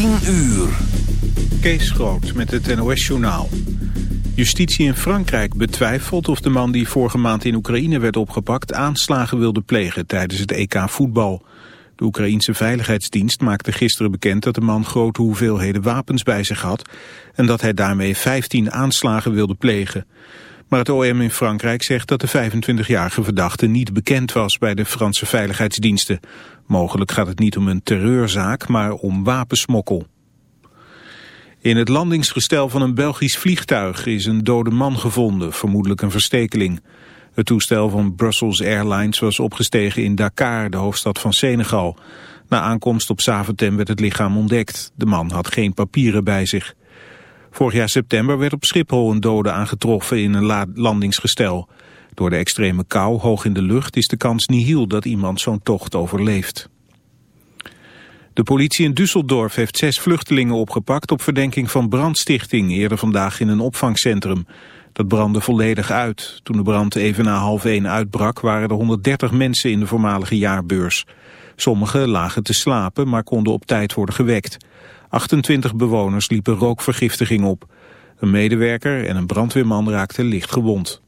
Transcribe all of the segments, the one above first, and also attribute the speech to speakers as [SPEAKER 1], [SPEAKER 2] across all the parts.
[SPEAKER 1] 10 uur.
[SPEAKER 2] Kees Groot met het NOS-journaal. Justitie in Frankrijk betwijfelt of de man die vorige maand in Oekraïne werd opgepakt... aanslagen wilde plegen tijdens het EK voetbal. De Oekraïense Veiligheidsdienst maakte gisteren bekend... dat de man grote hoeveelheden wapens bij zich had... en dat hij daarmee 15 aanslagen wilde plegen. Maar het OM in Frankrijk zegt dat de 25-jarige verdachte niet bekend was bij de Franse veiligheidsdiensten. Mogelijk gaat het niet om een terreurzaak, maar om wapensmokkel. In het landingsgestel van een Belgisch vliegtuig is een dode man gevonden, vermoedelijk een verstekeling. Het toestel van Brussels Airlines was opgestegen in Dakar, de hoofdstad van Senegal. Na aankomst op Zaventem werd het lichaam ontdekt. De man had geen papieren bij zich. Vorig jaar september werd op Schiphol een dode aangetroffen in een landingsgestel. Door de extreme kou hoog in de lucht is de kans nihil dat iemand zo'n tocht overleeft. De politie in Düsseldorf heeft zes vluchtelingen opgepakt op verdenking van brandstichting eerder vandaag in een opvangcentrum. Dat brandde volledig uit. Toen de brand even na half één uitbrak waren er 130 mensen in de voormalige jaarbeurs. Sommigen lagen te slapen, maar konden op tijd worden gewekt. 28 bewoners liepen rookvergiftiging op. Een medewerker en een brandweerman raakten licht gewond.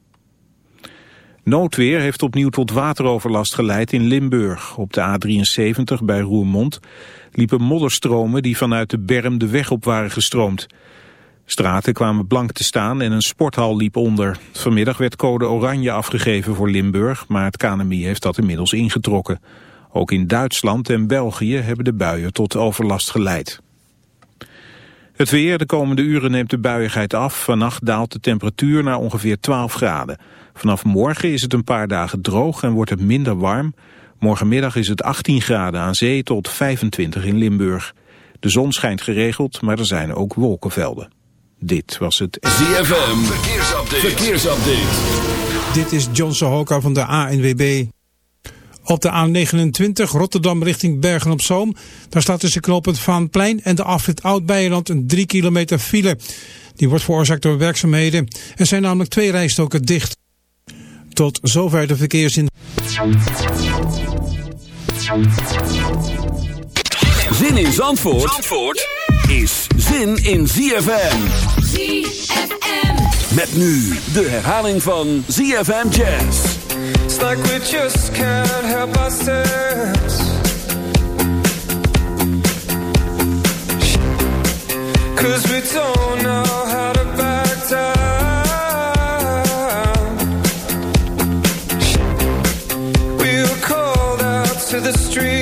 [SPEAKER 2] Noodweer heeft opnieuw tot wateroverlast geleid in Limburg. Op de A73 bij Roermond liepen modderstromen die vanuit de berm de weg op waren gestroomd. Straten kwamen blank te staan en een sporthal liep onder. Vanmiddag werd code oranje afgegeven voor Limburg, maar het KNMI heeft dat inmiddels ingetrokken. Ook in Duitsland en België hebben de buien tot overlast geleid. Het weer, de komende uren neemt de buiigheid af. Vannacht daalt de temperatuur naar ongeveer 12 graden. Vanaf morgen is het een paar dagen droog en wordt het minder warm. Morgenmiddag is het 18 graden aan zee tot 25 in Limburg. De zon schijnt geregeld, maar er zijn ook wolkenvelden. Dit was het...
[SPEAKER 1] ZFM, verkeersupdate. verkeersupdate.
[SPEAKER 3] Dit is John Sohoka van de ANWB. Op de A29 Rotterdam richting Bergen op Zoom. Daar staat tussen knooppunt Vaanplein en de afrit Oud-Beijerland een 3 kilometer file. Die wordt veroorzaakt door werkzaamheden. Er zijn namelijk twee rijstoken dicht. Tot zover de verkeersin.
[SPEAKER 1] Zin in Zandvoort, Zandvoort is zin in ZFM.
[SPEAKER 4] ZFM.
[SPEAKER 1] Met nu de herhaling van ZFM Jazz.
[SPEAKER 5] It's like we just can't help ourselves. Cause we don't know how to back down. We were called out to the streets.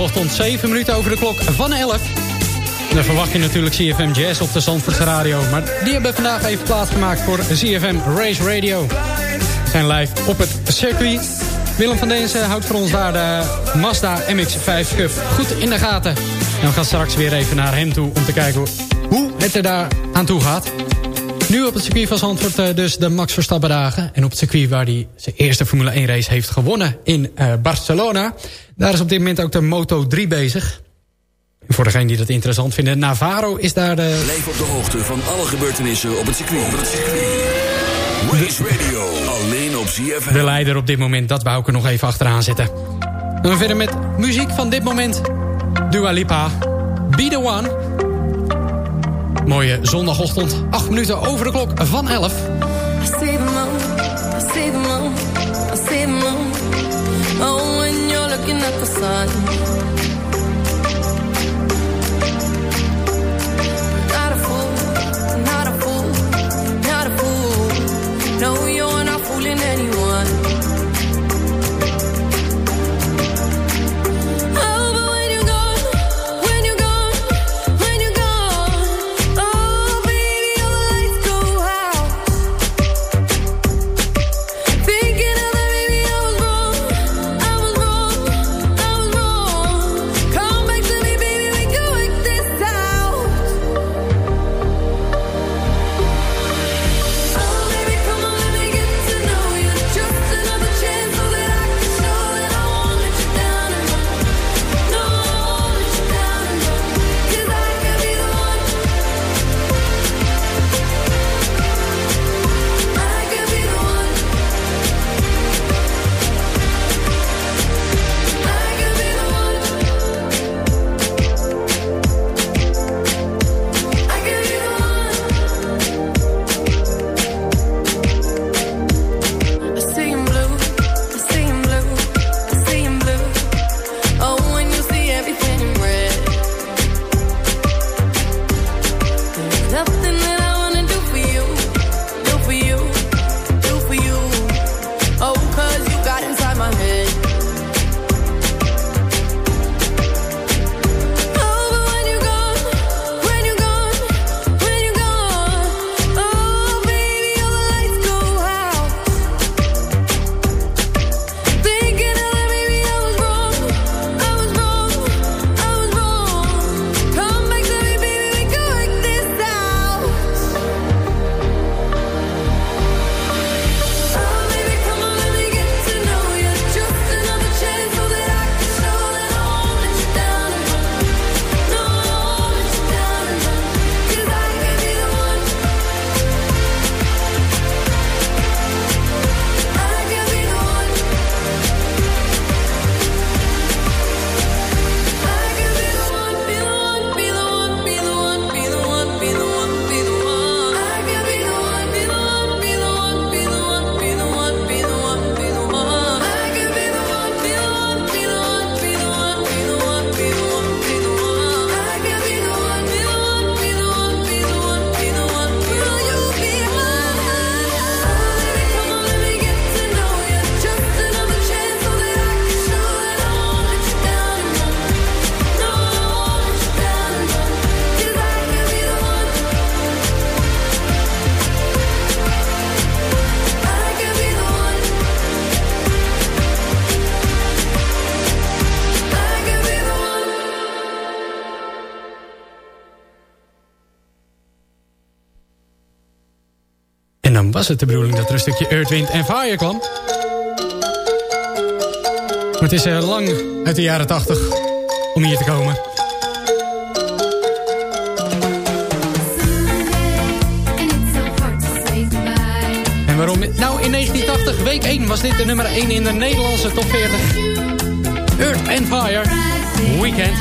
[SPEAKER 6] Zondagochtend 7 minuten over de klok van 11. Dan verwacht je natuurlijk CFM Jazz op de Zandvoortse Radio. Maar die hebben vandaag even plaatsgemaakt voor CFM Race Radio. We zijn live op het circuit. Willem van Deense houdt voor ons daar de Mazda MX-5 Cup goed in de gaten. En we gaan straks weer even naar hem toe om te kijken hoe het er daar aan toe gaat. Nu op het circuit van Zandvoort uh, dus de Max Verstappen dagen. En op het circuit waar hij zijn eerste Formule 1 race heeft gewonnen in uh, Barcelona. Daar is op dit moment ook de Moto 3 bezig. Voor degenen die dat interessant vinden, Navarro is daar de...
[SPEAKER 1] Blijf op de hoogte van alle gebeurtenissen op het circuit. Op het circuit. Race Radio, alleen op CFM.
[SPEAKER 6] De leider op dit moment, dat wou ik er nog even achteraan zitten. Dan verder met muziek van dit moment. Dua Lipa, Be The One... Mooie zondagochtend, 8 minuten over de klok van 11. I was het de bedoeling dat er een stukje Earth, Wind en Fire kwam. Maar het is uh, lang uit de jaren 80 om hier te komen. En waarom? Nou, in 1980, week 1, was dit de nummer 1 in de Nederlandse top 40. Earth and Fire, Weekend.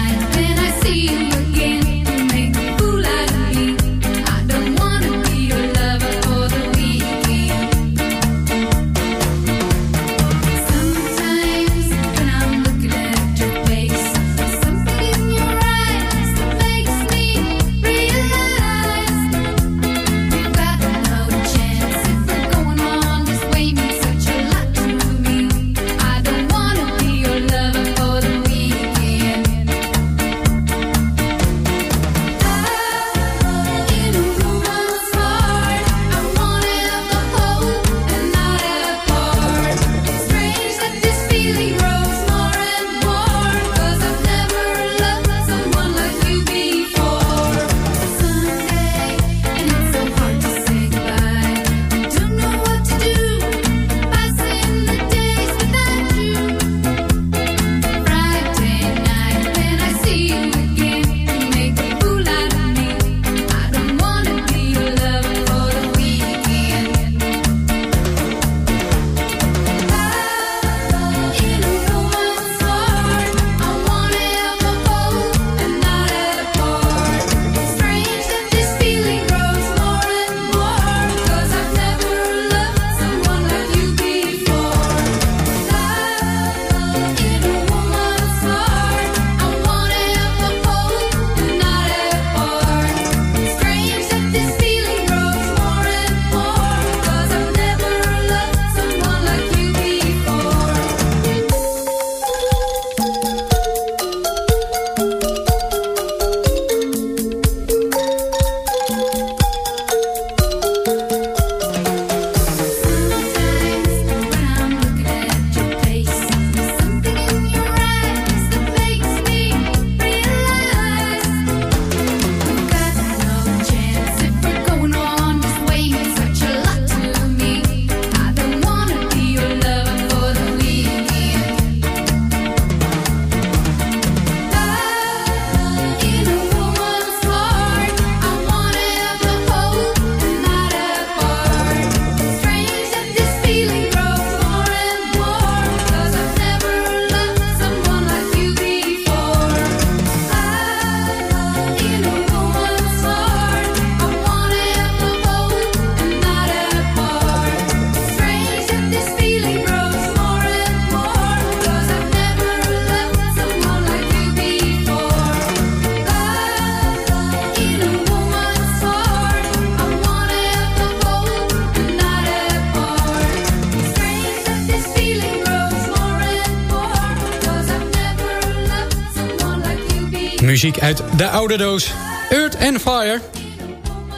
[SPEAKER 4] Muziek uit de oude doos. Earth and Fire.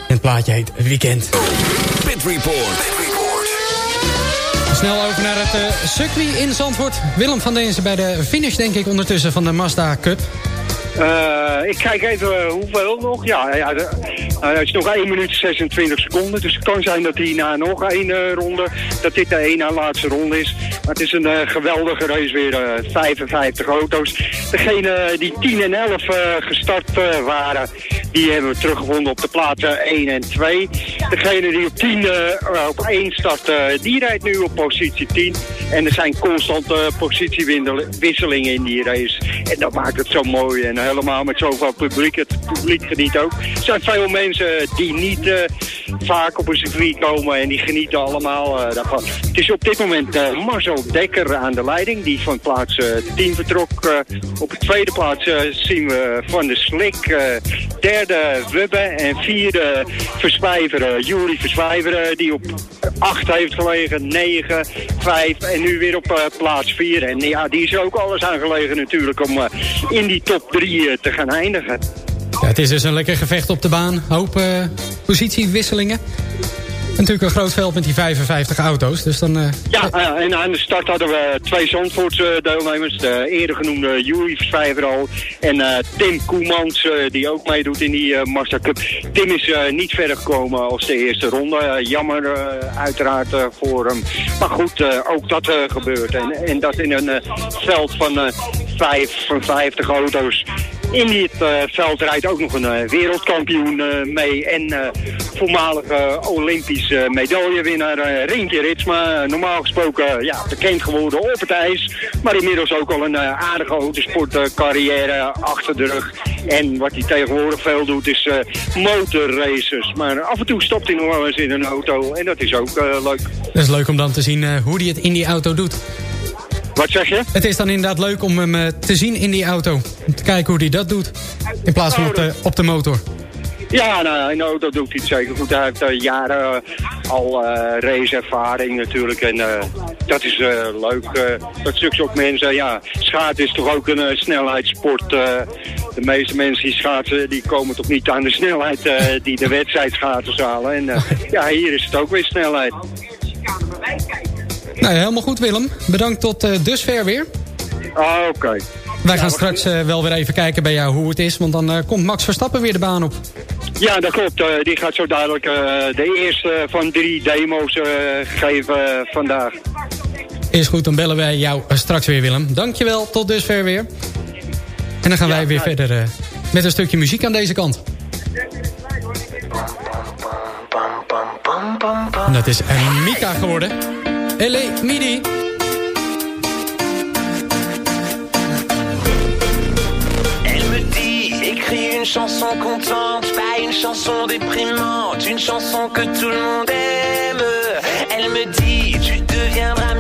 [SPEAKER 4] En het plaatje heet Weekend.
[SPEAKER 1] Pit Report.
[SPEAKER 4] Snel over naar het uh, circuit in Zandvoort. Willem van Deense bij de finish denk ik ondertussen van de Mazda Cup.
[SPEAKER 7] Uh, ik kijk even hoeveel nog. Ja, ja de, uh, het is nog 1 minuut 26 seconden. Dus het kan zijn dat hij na nog één uh, ronde, dat dit de één na laatste ronde is. Het is een geweldige race weer. 55 auto's. Degene die 10 en 11 gestart waren, die hebben we teruggevonden op de plaatsen 1 en 2. Degene die op 10 op 1 start, die rijdt nu op positie 10. En er zijn constante positiewisselingen in die race. En dat maakt het zo mooi. En helemaal met zoveel publiek. Het publiek geniet ook. Er zijn veel mensen die niet vaak op een circuit komen en die genieten allemaal uh, daarvan. Het is op dit moment uh, Marcel Dekker aan de leiding, die van plaats 10 vertrok. op de tweede plaats zien we Van de Slik, derde Wubbe en vierde Verswijveren, Jury Verswijveren, die op 8 heeft gelegen, 9, 5 en nu weer op plaats 4. En ja, die is ook alles aangelegen natuurlijk om in die top 3 te gaan eindigen.
[SPEAKER 4] Ja, het is dus een lekker gevecht op de baan. Hoop uh, positiewisselingen. Natuurlijk een groot veld met die 55 auto's. Dus dan, uh,
[SPEAKER 7] ja, uh, en aan de start hadden we twee Zandvoortse deelnemers. De eerder genoemde Jury Versvijver al. En Tim Koemans, die ook meedoet in die Mazda Cup. Tim is niet verder gekomen als de eerste ronde. jammer uiteraard voor hem. Maar goed, ook dat gebeurt. En, en dat in een veld van, vijf, van 50 auto's. In dit uh, veld rijdt ook nog een uh, wereldkampioen uh, mee en voormalige Olympisch medaillewinnaar Rinkje Ritsma. normaal gesproken ja, bekend geworden op het ijs, maar inmiddels ook al een aardige autosportcarrière achter de rug. En wat hij tegenwoordig veel doet is motorraces. Maar af en toe stopt hij nog wel eens in een auto en dat is ook leuk.
[SPEAKER 4] Dat is leuk om dan te zien hoe hij het in die auto doet.
[SPEAKER 7] Wat zeg je?
[SPEAKER 4] Het is dan inderdaad leuk om hem te zien in die auto. Om te kijken hoe hij dat doet. In plaats van op de, op de motor.
[SPEAKER 7] Ja, nou, nou, dat doet hij zeker goed. Hij heeft uh, jaren al uh, raceervaring natuurlijk. En uh, dat is leuk. dat stukje ook mensen, ja, schaatsen is toch ook een snelheidssport. de meeste mensen die schaatsen, die komen toch niet aan de snelheid die de wedstrijd schaatsen halen. En ja, hier is het ook weer snelheid.
[SPEAKER 4] Nou, helemaal goed Willem. Bedankt tot uh, dusver weer.
[SPEAKER 7] Ah, oké. Okay.
[SPEAKER 4] Wij gaan ja, straks uh, wel weer even kijken bij jou hoe het is. Want dan uh, komt Max Verstappen weer de baan op.
[SPEAKER 7] Ja, dat klopt. die gaat zo dadelijk de eerste van drie demo's geven vandaag.
[SPEAKER 4] Is goed, dan bellen wij jou straks weer Willem. Dankjewel, tot dusver weer. En dan gaan ja, wij weer ja. verder met een stukje muziek aan deze kant. En dat is Mika geworden. LA Midi.
[SPEAKER 8] Elle me dit, écris une chanson contente, pas une chanson déprimante, une chanson que tout le monde aime. Elle me dit, tu deviendras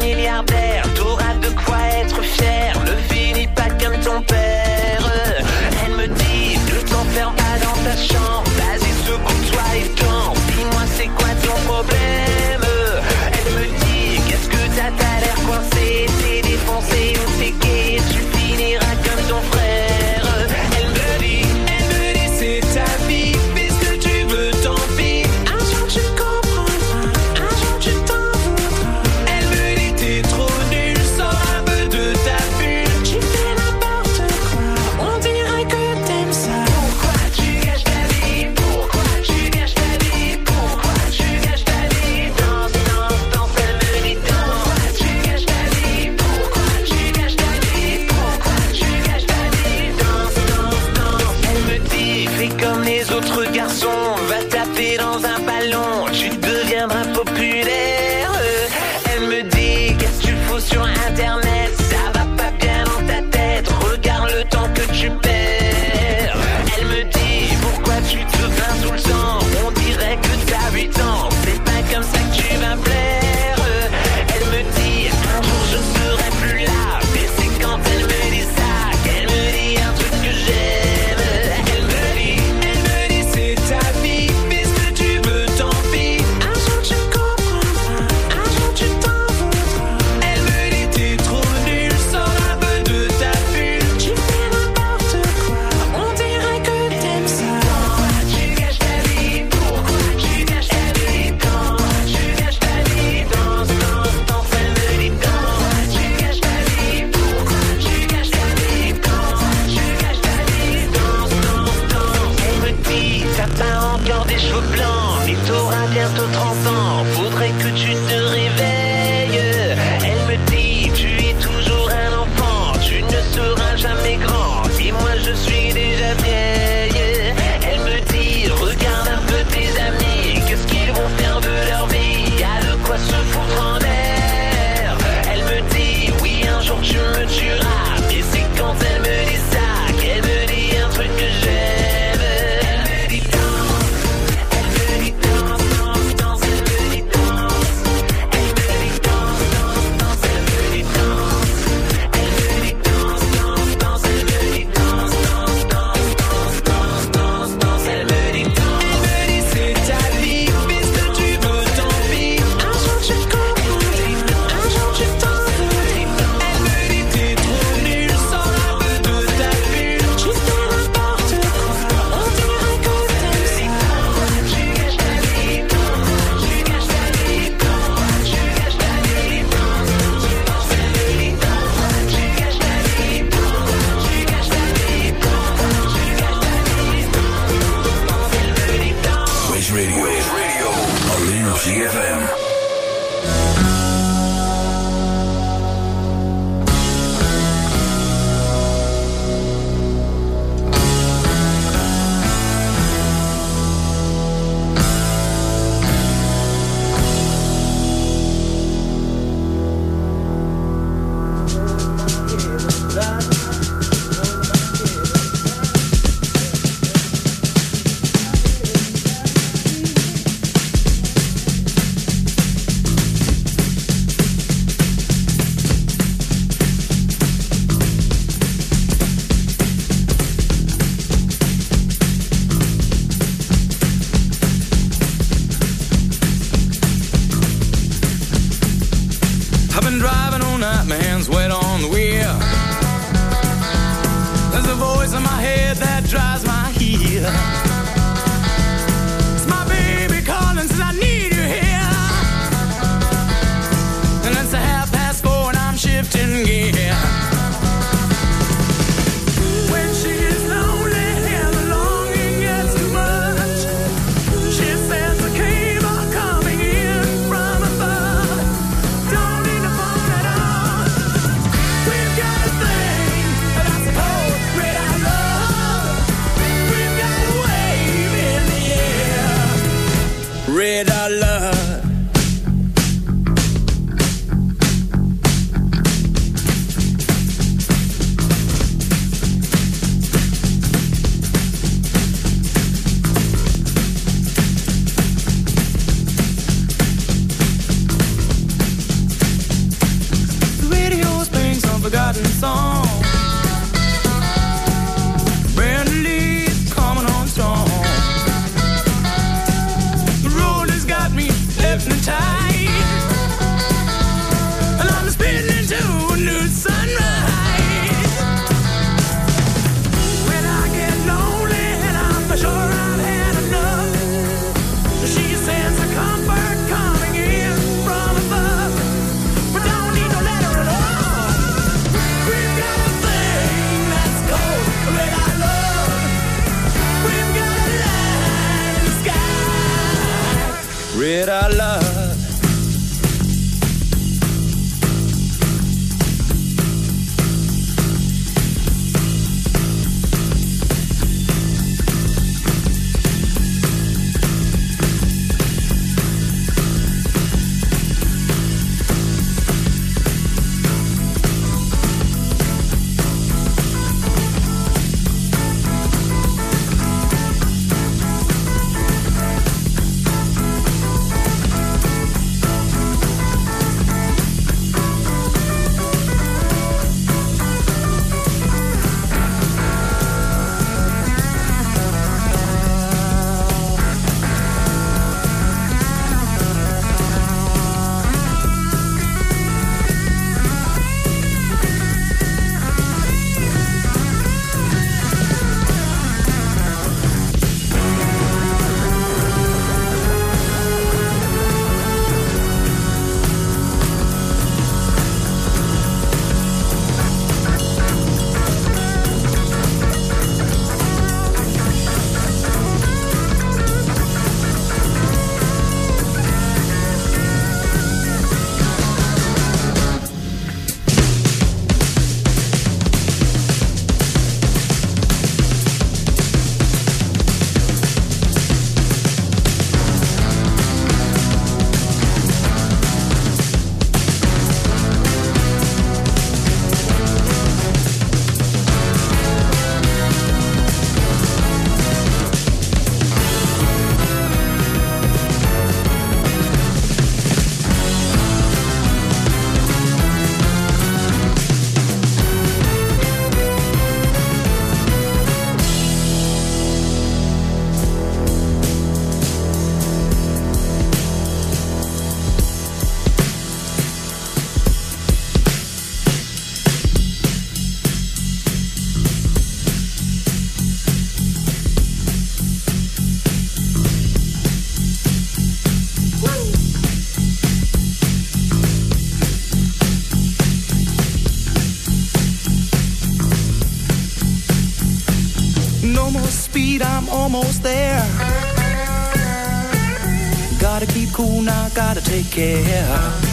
[SPEAKER 9] care.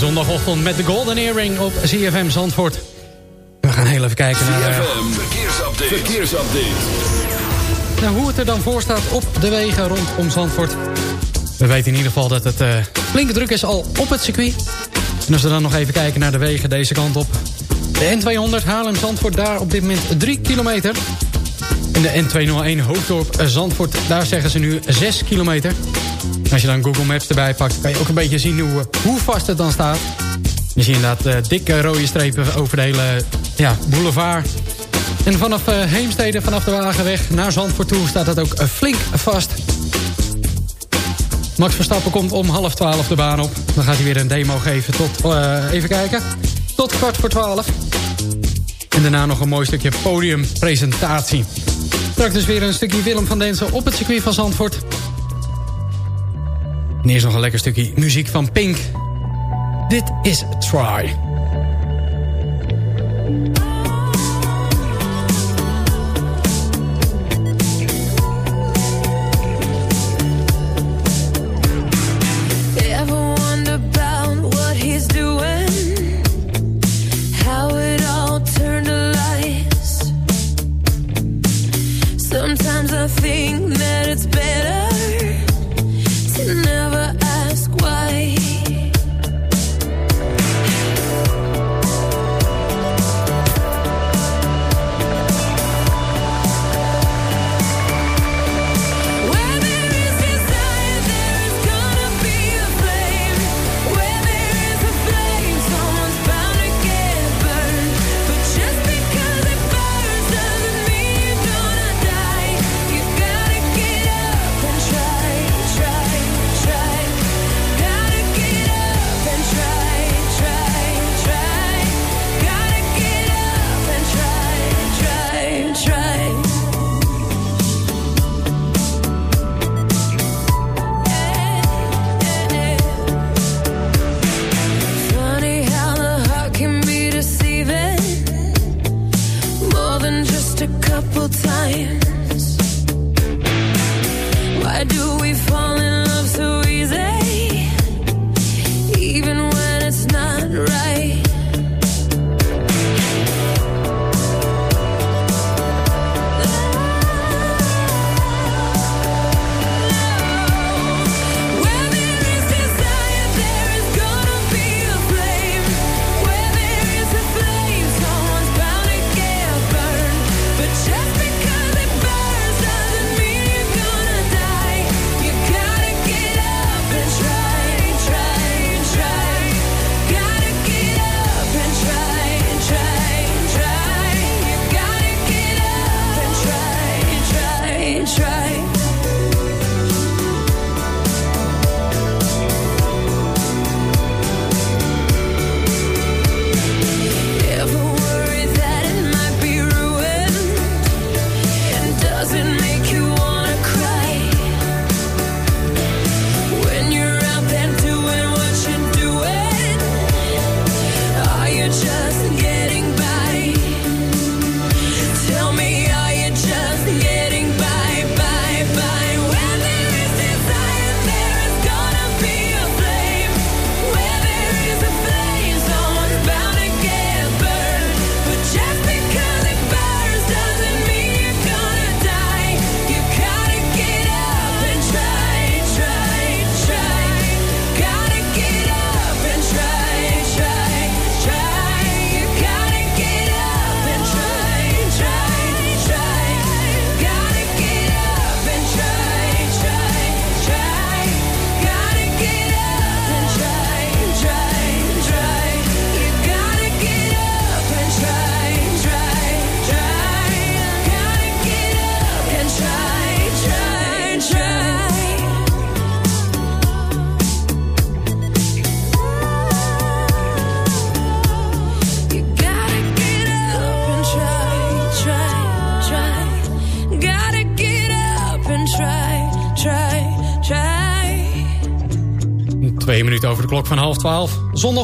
[SPEAKER 4] Zondagochtend met de Golden Earring op CFM Zandvoort. We gaan heel even kijken naar...
[SPEAKER 1] CFM, verkeersupdate. verkeersupdate.
[SPEAKER 4] Nou, hoe het er dan voor staat op de wegen rondom Zandvoort. We weten in ieder geval dat het uh, flinke druk is al op het circuit. En als we dan nog even kijken naar de wegen deze kant op. De N200 Haarlem-Zandvoort, daar op dit moment 3 kilometer. En de N201 Hoofddorp-Zandvoort, daar zeggen ze nu 6 kilometer. Als je dan Google Maps erbij pakt, kan je ook een beetje zien hoe, hoe vast het dan staat. Je ziet inderdaad uh, dikke rode strepen over de hele ja, boulevard. En vanaf uh, Heemstede, vanaf de Wagenweg naar Zandvoort toe... staat dat ook flink vast. Max Verstappen komt om half twaalf de baan op. Dan gaat hij weer een demo geven tot, uh, even kijken, tot kwart voor twaalf. En daarna nog een mooi stukje podiumpresentatie. Straks dus weer een stukje Willem van Densen op het circuit van Zandvoort. En eerst nog een lekker stukje muziek van Pink. Dit is Try.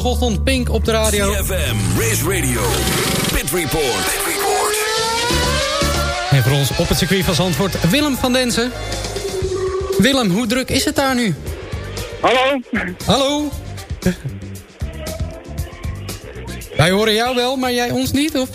[SPEAKER 4] Zondagochtend Pink op de radio.
[SPEAKER 1] CFM, Race Radio, Pit Report. Pit Report.
[SPEAKER 4] En voor ons op het circuit van Zandvoort Willem van Densen. Willem, hoe druk is het daar nu?
[SPEAKER 7] Hallo?
[SPEAKER 4] Hallo? Wij horen jou wel, maar jij ons niet? Of?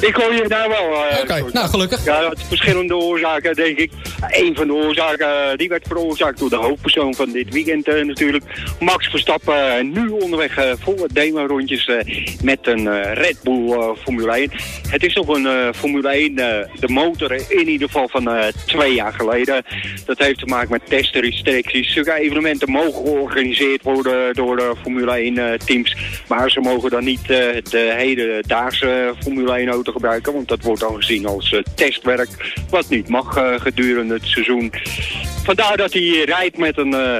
[SPEAKER 7] Ik hoor je daar wel. eh,
[SPEAKER 4] Oké, nou gelukkig.
[SPEAKER 7] Ja, het verschillende oorzaken, denk ik. Een van de oorzaken, eh, die werd veroorzaakt door de hoofdpersoon van dit weekend eh, natuurlijk. Max Verstappen, eh, nu onderweg eh, voor het demo-rondjes eh, met een Red Bull Formule 1. Het is nog een Formule 1, eh, de motor in ieder geval van twee jaar geleden. Dat heeft te maken met testrestricties. Zulke evenementen mogen georganiseerd worden door de Formule 1 eh, teams. Maar ze mogen dan niet de hedendaagse Formule 1 auto gebruiken. Want dat wordt dan gezien als testwerk. Wat niet mag gedurende het seizoen. Vandaar dat hij rijdt met een eh,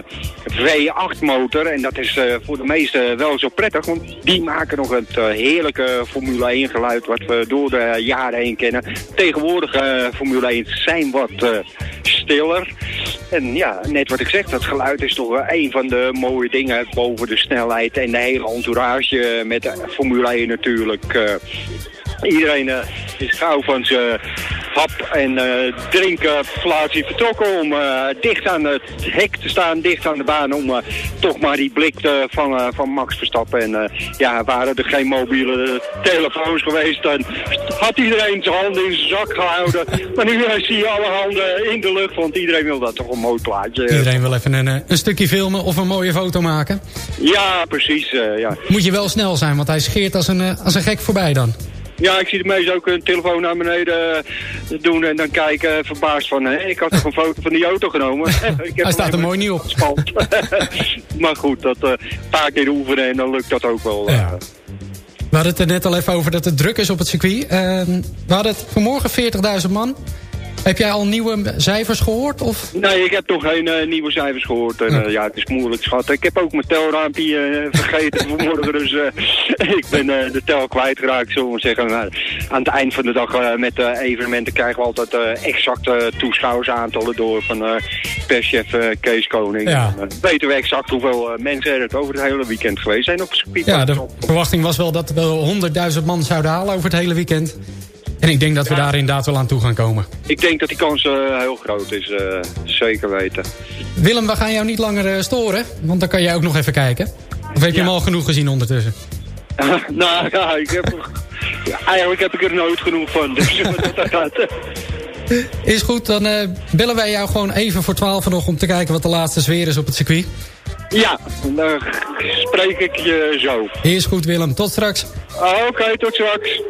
[SPEAKER 7] V8 motor. En dat is eh, voor de meesten wel zo prettig. Want die maken nog het eh, heerlijke Formule 1 geluid. Wat we door de jaren heen kennen. Tegenwoordig eh, Formule 1 zijn wat stiller. En ja, net wat ik zeg. Dat geluid is toch een van de mooie dingen. Boven de snelheid en de hele entourage met de Formule 1 natuurlijk. Iedereen is gauw van zijn hap- en eh drinkplaatje vertrokken om eh, dicht aan het hek te staan, dicht aan de baan, om eh, toch maar die blik vangen van Max Verstappen. En ja, waren er geen mobiele telefoons geweest, dan had iedereen zijn handen in zijn zak gehouden. Maar nu zie je alle handen in de lucht, want iedereen wil dat toch een mooi plaatje.
[SPEAKER 4] Iedereen wil even een, een stukje filmen of een mooie foto maken.
[SPEAKER 7] Ja, precies. ja.
[SPEAKER 4] Moet je wel snel zijn, want hij scheert als een, als een gek voorbij dan.
[SPEAKER 7] Ja, ik zie de meesten ook een telefoon naar beneden eh, doen en dan kijken verbaasd van... Hé, ik had toch een foto van die auto genomen. ik heb
[SPEAKER 4] Hij staat er mooi niet op.
[SPEAKER 7] Maar goed, dat eh, een paar keer oefenen en dan lukt dat ook wel. eh.
[SPEAKER 4] We hadden het er net al even over dat het druk is op het circuit. Ehm, we hadden het vanmorgen 40.000 man. Heb jij al nieuwe cijfers gehoord? Of?
[SPEAKER 7] Nee, ik heb nog geen eh, nieuwe cijfers gehoord. En, eh, ja, het is moeilijk, schat. Ik heb ook mijn telraampje eh, vergeten vanmorgen. Dus ik ben de tel kwijtgeraakt, zullen we zeggen. Aan het eind van de dag met de evenementen krijgen we altijd exacte toeschouwersaantallen door van perschef Kees Koning.
[SPEAKER 4] Ja.
[SPEAKER 7] En, weten we exact hoeveel mensen er het over het hele weekend geweest zijn op het circuit.
[SPEAKER 4] Ja, de verwachting was wel dat we 100.000 man zouden halen over het hele weekend. En ik denk dat we daar inderdaad wel aan toe gaan komen.
[SPEAKER 7] Ik denk dat die kans eh, heel groot is, eh, zeker weten.
[SPEAKER 4] Willem, we gaan jou niet langer eh, storen. Want dan kan jij ook nog even kijken. Of heb je hem al genoeg gezien ondertussen?
[SPEAKER 7] nou ja, ik heb, eigenlijk heb ik er nooit genoeg van. Dus dat gaat.
[SPEAKER 4] Is goed, dan bellen wij jou gewoon even voor 12 nog... om te kijken wat de laatste sfeer is op het circuit.
[SPEAKER 7] Ja, dan spreek ik je zo.
[SPEAKER 4] Is goed, Willem. Tot straks.
[SPEAKER 7] Ah, Oké, tot straks.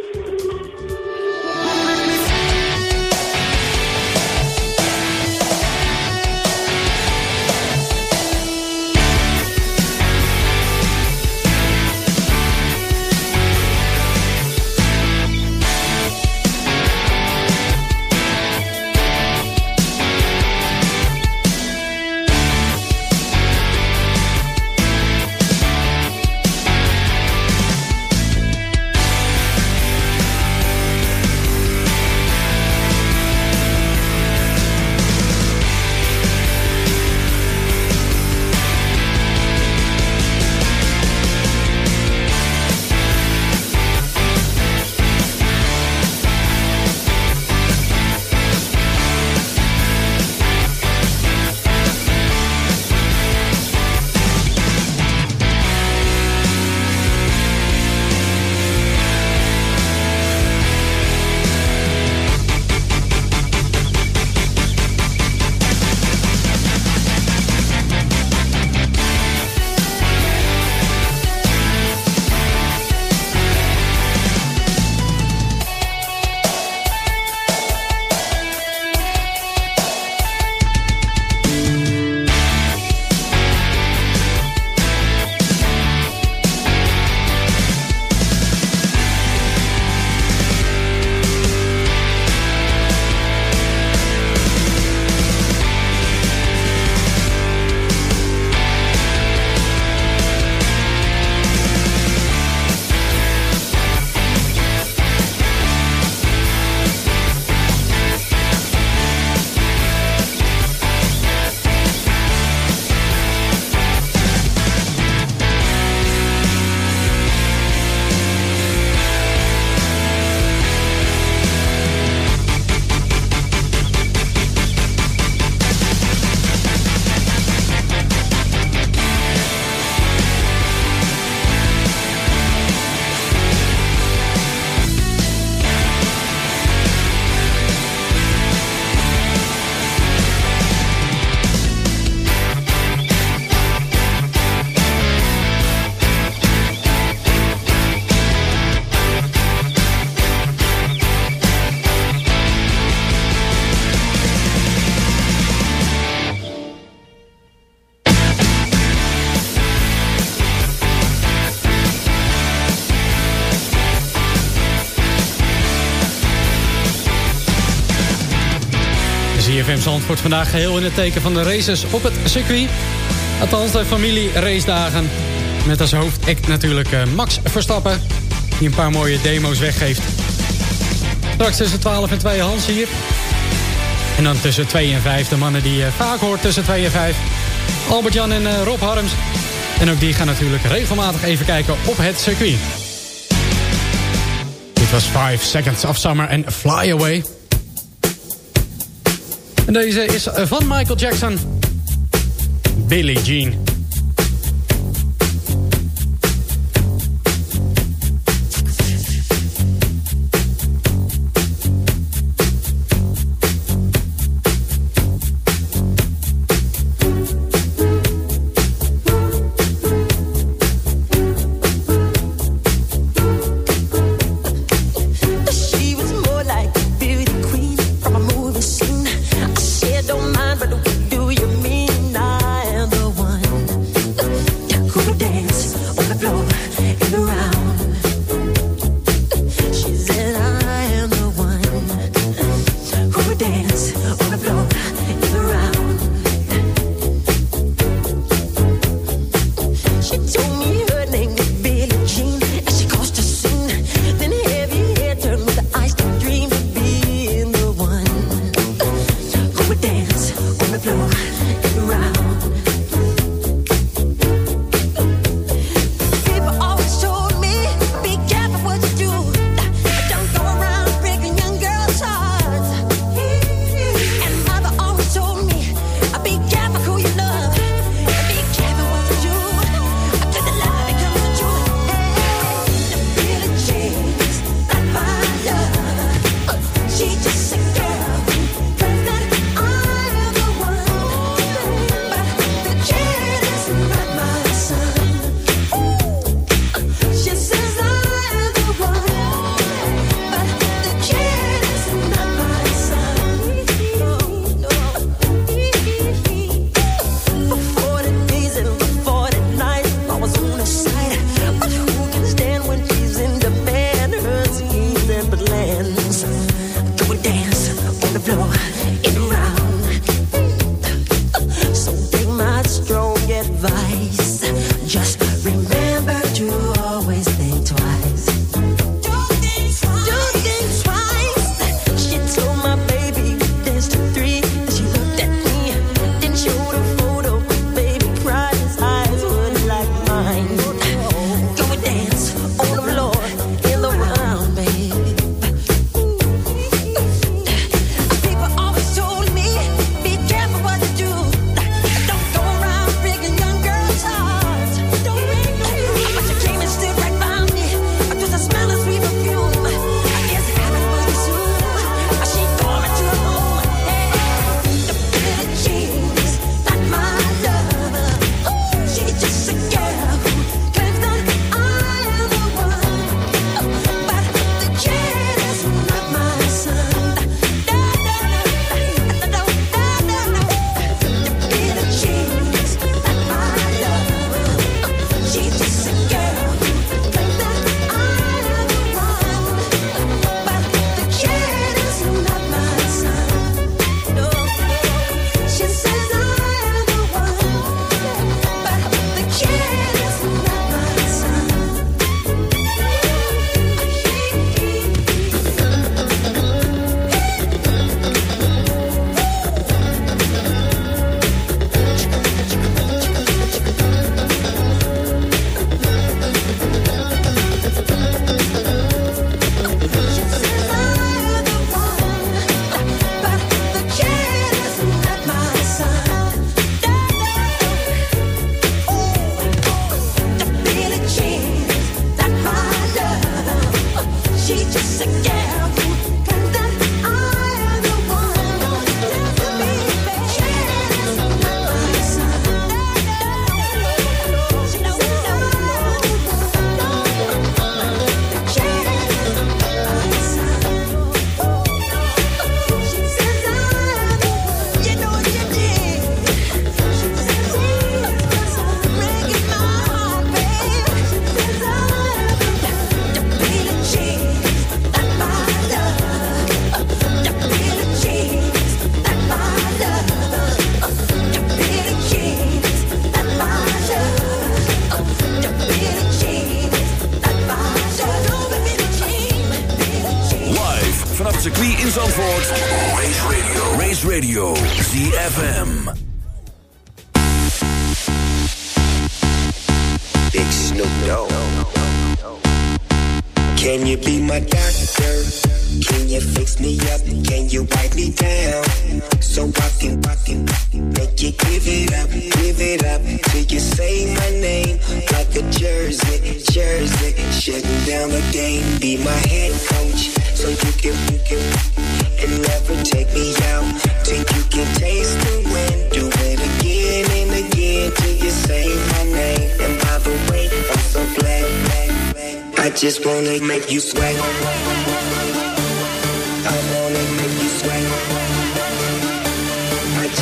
[SPEAKER 10] Zandvoort vandaag geheel in het teken van de races op het circuit. Althans de familie racedagen. Met als hoofdact natuurlijk eh, Max Verstappen. Die een paar mooie demo's weggeeft. Straks tussen 12 en 2 Hans hier. En dan tussen 2 en 5 de mannen die je vaak hoort tussen 2 en 5. Albert-Jan en uh, Rob Harms. En ook die gaan natuurlijk regelmatig even kijken op het circuit. Dit was 5 Seconds of Summer en Fly Away. Deze is van Michael Jackson. Billie Jean.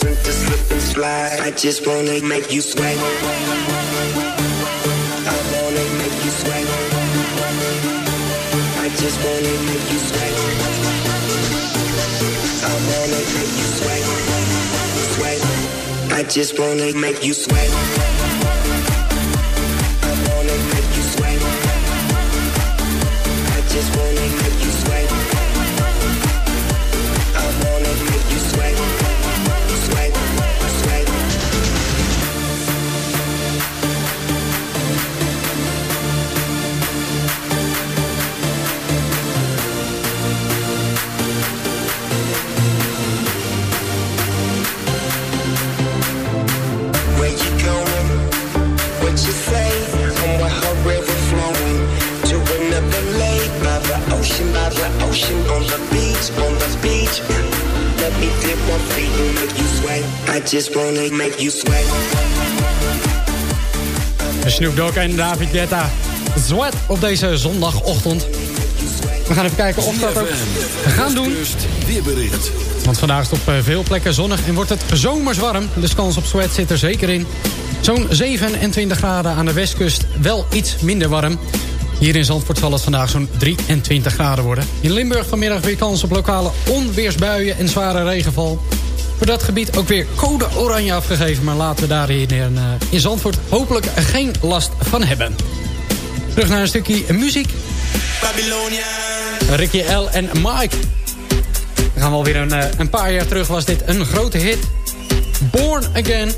[SPEAKER 11] Girls into slip and slide. I just wanna make you sweat. I wanna make you sweat. I just wanna make you sweat. I wanna make you sweat. Sweat. I just wanna make you sweat. Ocean, by the ocean, on the beach, on the beach. Let me dip my feet and make you sweat. I just wanna make you sweat.
[SPEAKER 4] Snoop Dogg en David Guetta. Zwet op deze zondagochtend. We gaan even kijken of dat ook gaan doen.
[SPEAKER 1] Weerbericht.
[SPEAKER 4] Want vandaag is het op eh, veel plekken zonnig en wordt het zomers warm. Dus kans op sweat zit er zeker in. Zo'n 27 graden aan de westkust, wel iets minder warm. Hier in Zandvoort zal het vandaag zo'n 23 graden worden. In Limburg vanmiddag weer kans op lokale onweersbuien en zware regenval. Voor dat gebied ook weer code oranje afgegeven... maar laten we daar hier in, eh, in Zandvoort hopelijk geen last van hebben. Terug naar een stukje muziek. Ricky L en Mike. Dan gaan we alweer een, eh, een paar jaar terug was dit een grote hit. Born Again.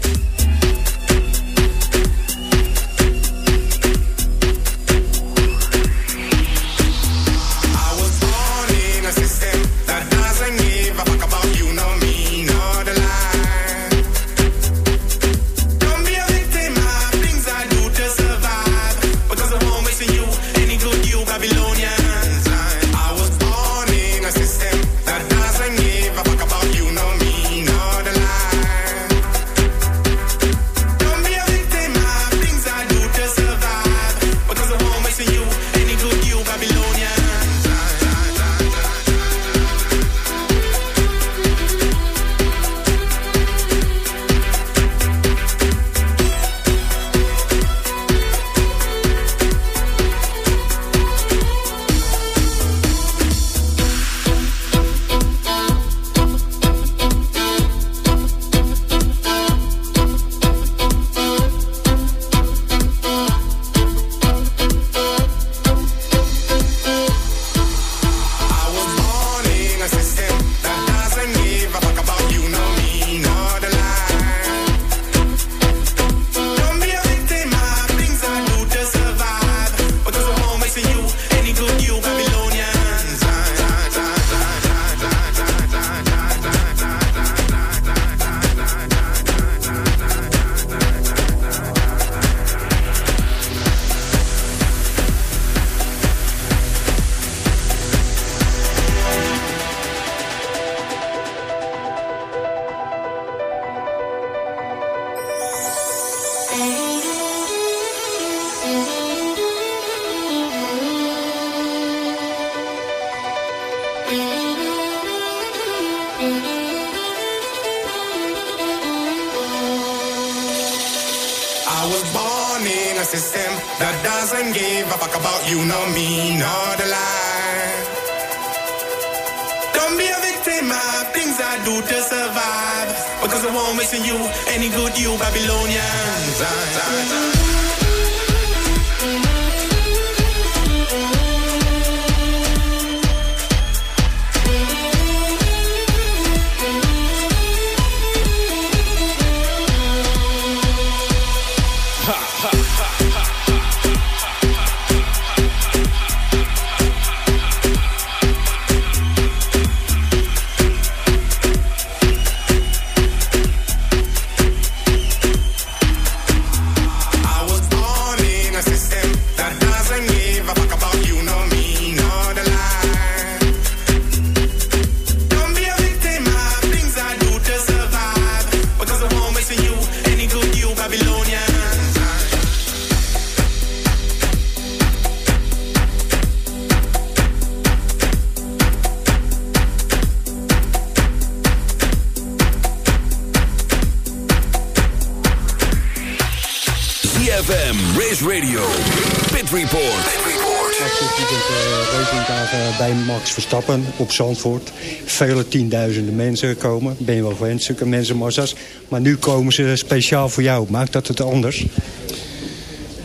[SPEAKER 12] Max Verstappen op Zandvoort. Vele tienduizenden mensen komen. Ben je wel gewend, zulke mensenmassa's. Maar nu komen ze speciaal voor jou. Maakt dat het anders?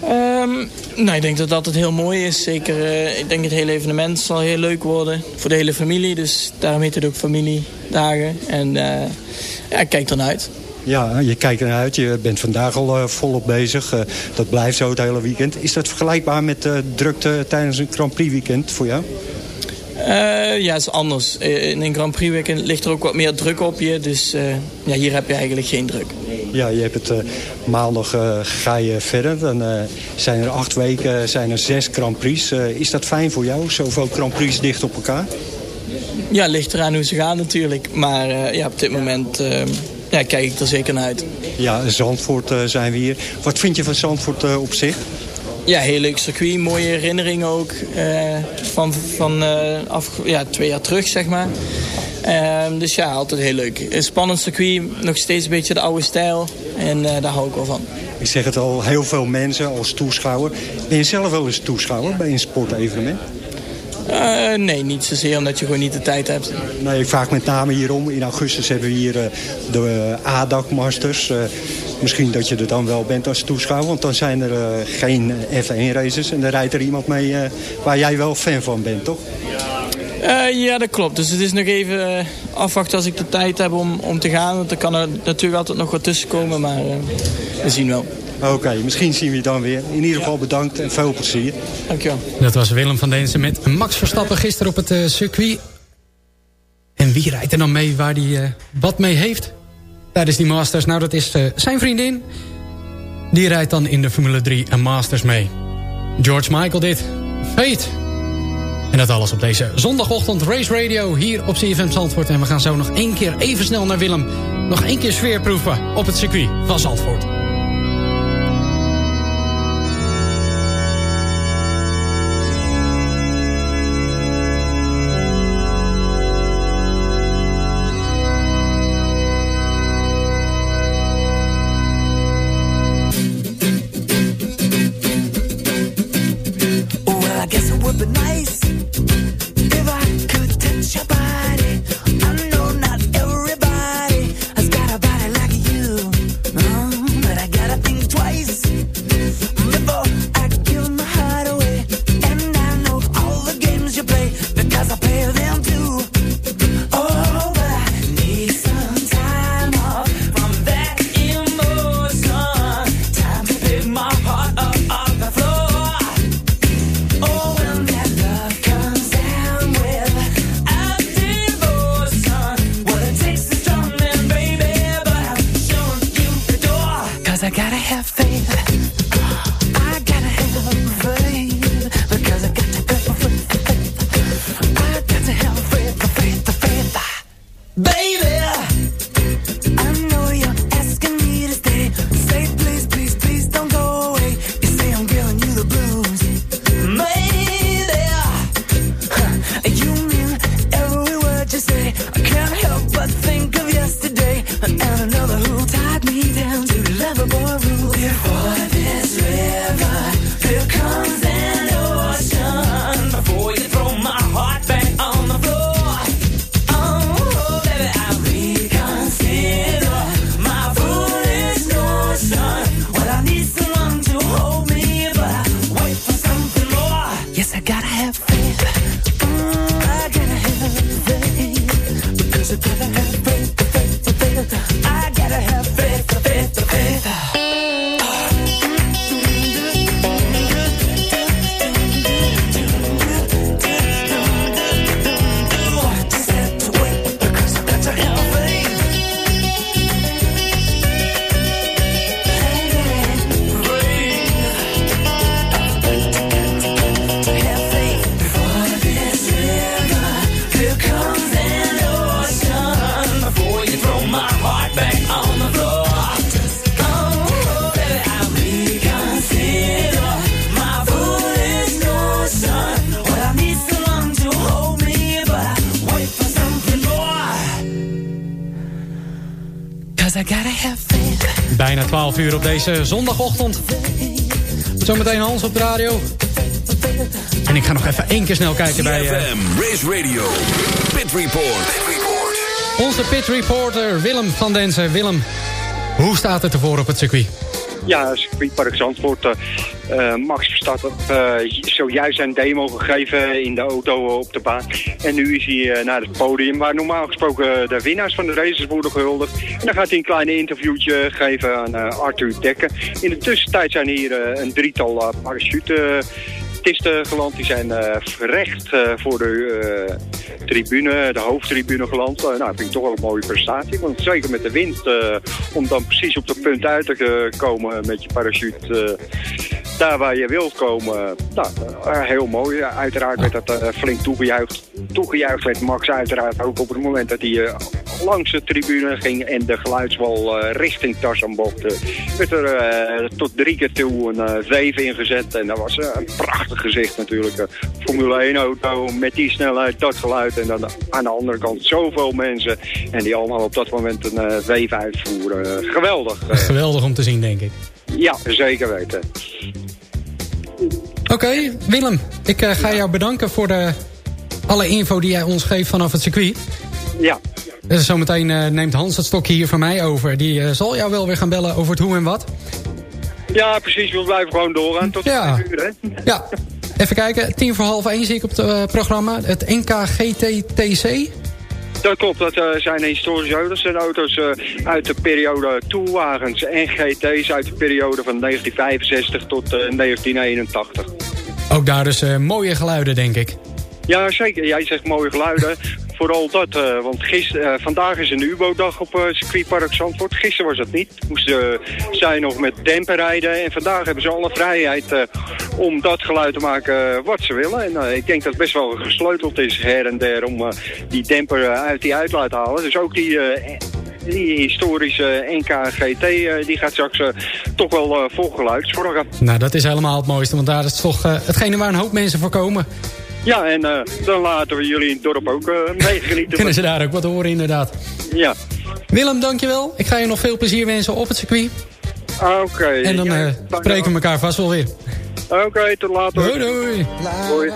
[SPEAKER 13] Ehm, nou, ik denk dat dat het heel mooi is. Zeker, eh, ik denk het hele evenement zal heel leuk worden. Voor de hele familie. Dus daarom heet het ook familiedagen. En eh, ja, ik kijk ernaar uit.
[SPEAKER 12] Ja, je kijkt ernaar uit. Je bent vandaag al uh, volop bezig. Uh, dat blijft zo het hele weekend. Is dat vergelijkbaar met uh, drukte tijdens een Grand Prix weekend voor jou?
[SPEAKER 13] Ja, het is anders. In een Grand Prix weekend ligt er ook wat meer druk op je. Dus ja, hier heb je eigenlijk geen druk.
[SPEAKER 12] Ja, je hebt het maandag ga je verder. Dan zijn er acht weken zijn er zes Grand Prix. is dat fijn voor jou, zoveel Grand Prix dicht op elkaar?
[SPEAKER 13] Ja, ligt eraan hoe ze gaan natuurlijk. Maar ja, op dit moment ja, kijk ik er zeker naar uit.
[SPEAKER 12] Ja, Zandvoort uh, zijn we hier. Wat vind je van Zandvoort uh, op zich?
[SPEAKER 13] Ja, heel leuk circuit. Mooie herinneringen ook. Uh, van van af, ja, twee jaar terug, zeg maar. Ehm, dus ja, altijd heel leuk. Spannend circuit. Nog steeds een beetje de oude stijl. En daar hou ik wel van.
[SPEAKER 12] Ik zeg het al, heel veel mensen als toeschouwer. Ben je zelf wel eens toeschouwer bij een sportevenement?
[SPEAKER 13] Uh, nee, niet zozeer omdat je gewoon niet de tijd hebt.
[SPEAKER 12] Nee, ik vraag met name hierom. In augustus hebben we hier uh, de uh, ADAC Masters. misschien dat je er dan wel bent als toeschouwer. Want dan zijn er geen F1 races. En dan rijdt er iemand mee waar jij wel fan van bent, toch?
[SPEAKER 13] ja, dat klopt. Dus het is nog even afwachten als ik de tijd heb om, om te gaan. Want er kan er natuurlijk altijd nog wat tussen komen. Maar we zien wel.
[SPEAKER 12] Oké, okay, misschien zien we je dan weer. In ieder geval bedankt en veel plezier.
[SPEAKER 13] Dankjewel.
[SPEAKER 4] Dat was Willem van Deensen met Max Verstappen gisteren op het uh, circuit. En wie rijdt er dan mee waar hij uh, wat mee heeft tijdens die Masters? Nou, dat is uh, zijn vriendin. Die rijdt dan in de Formule 3 en Masters mee. George Michael dit. Fate. En dat alles op deze zondagochtend Race Radio hier op CFM Zandvoort. En we gaan zo nog één keer even snel naar Willem. Nog één keer sfeer proeven op het circuit van Zandvoort. Deze zondagochtend. Zometeen Hans op de radio. En ik ga nog even één keer snel kijken bij
[SPEAKER 1] CFM, Race Radio, Pit Report.
[SPEAKER 4] onze pit reporter Willem van Densen. Willem, hoe staat het ervoor op het circuit?
[SPEAKER 7] Ja, circuitpark Zandvoort. eh, Max Verstappen eh, zojuist een demo gegeven in de auto op de baan. En nu is hij naar het podium waar normaal gesproken de winnaars van de races worden gehuldigd. En dan gaat hij een klein interviewtje geven aan Arthur Dekker. In de tussentijd zijn hier een drietal uh, parachute geland. Die zijn eh, voor de tribune, de hoofdtribune geland. Eh, nou, dat vind ik toch wel een mooie prestatie. Want zeker met de wind, eh, om dan precies op de punt uit te komen met je parachute... eh, daar waar je wilt komen, nou, heel mooi. Uiteraard werd dat flink toegejuicht. Toegejuicht werd Max uiteraard ook op het moment dat hij langs de tribune ging en de geluidswal richting eh, werd er tot drie keer toe een weef ingezet. En dat was een prachtig gezicht natuurlijk. Formule 1 auto met die snelheid, dat geluid. En dan aan de andere kant zoveel mensen. En die allemaal op dat moment een eh weef uitvoeren. Geweldig. Eh,
[SPEAKER 4] Geweldig om te zien, denk ik.
[SPEAKER 7] ja, zeker weten.
[SPEAKER 4] Oké, Willem, ik eh, ga jou bedanken voor de, alle info die jij ons geeft vanaf het circuit.
[SPEAKER 7] Ja.
[SPEAKER 4] Dus zometeen neemt Hans het stokje hier van mij over. Die zal jou wel weer gaan bellen over het hoe en wat.
[SPEAKER 7] Ja, precies. We blijven gewoon doorgaan tot
[SPEAKER 4] Ja.
[SPEAKER 7] uur, hè?
[SPEAKER 4] Ja, even kijken. Tien voor half één zie ik op het eh, programma. Het NK GTTC.
[SPEAKER 7] Dat klopt, dat eh, zijn historische auto's. Dat zijn auto's eh, uit de periode toewagens en GT's uit de periode van 1965 tot eh, 1981.
[SPEAKER 4] Ook daar dus eh, mooie geluiden, denk ik.
[SPEAKER 7] Ja, zeker. Jij zegt mooie geluiden. Vooral dat, eh, want gister, eh, vandaag is een UBO-dag op eh, circuitpark Zandvoort. Gisteren was dat niet. Moesten uh, zij nog met demper rijden. En vandaag hebben ze alle vrijheid om dat geluid te maken wat ze willen. En ik denk dat het best wel gesleuteld is her en der om die demper uit die uitlaat te halen. Dus ook die... die historische NK GT, eh, die gaat straks toch wel vol geluidszorgen.
[SPEAKER 4] Nou, dat is helemaal het mooiste. Want daar is toch hetgene waar een hoop mensen voor komen.
[SPEAKER 7] Ja, en eh, dan laten we jullie in het dorp ook eh meegenieten.
[SPEAKER 4] Kunnen ze daar ook wat horen, inderdaad.
[SPEAKER 7] Ja.
[SPEAKER 4] Willem, dankjewel. Ik ga je nog veel plezier wensen op het circuit.
[SPEAKER 7] Oké.
[SPEAKER 4] En dan
[SPEAKER 7] Ja,
[SPEAKER 4] eh, spreken we elkaar vast wel weer.
[SPEAKER 7] Oké, tot later.
[SPEAKER 4] Doei, doei.
[SPEAKER 7] Hoi.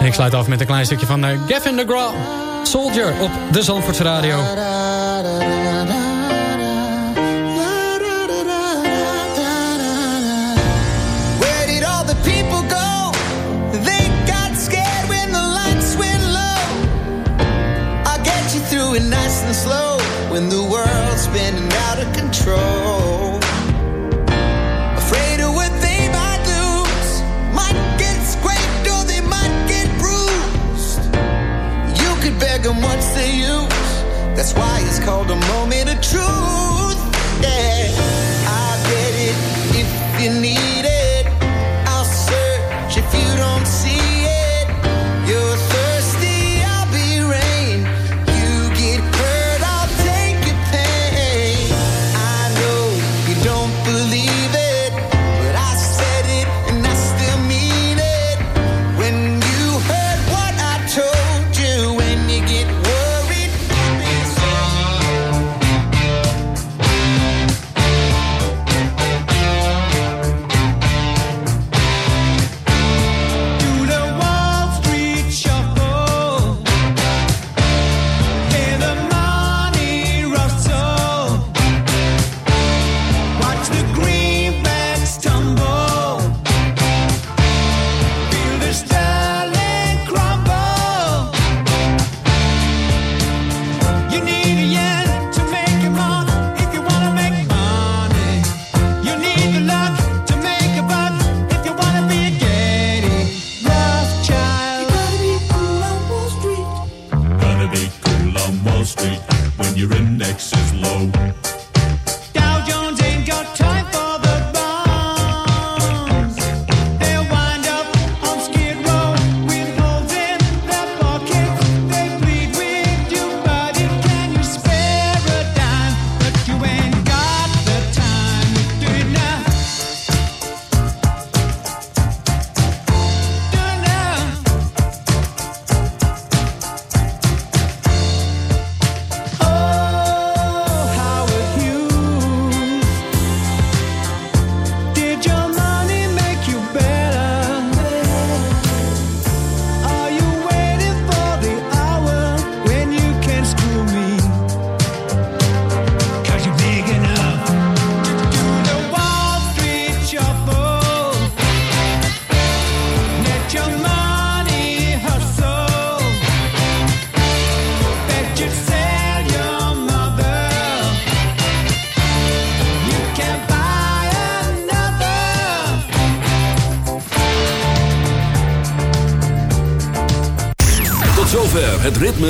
[SPEAKER 4] En ik sluit af met een klein stukje van Gavin DeGraw. Soldier op de Zandvoortse Radio.
[SPEAKER 14] That's why it's called a moment of truth. Yeah,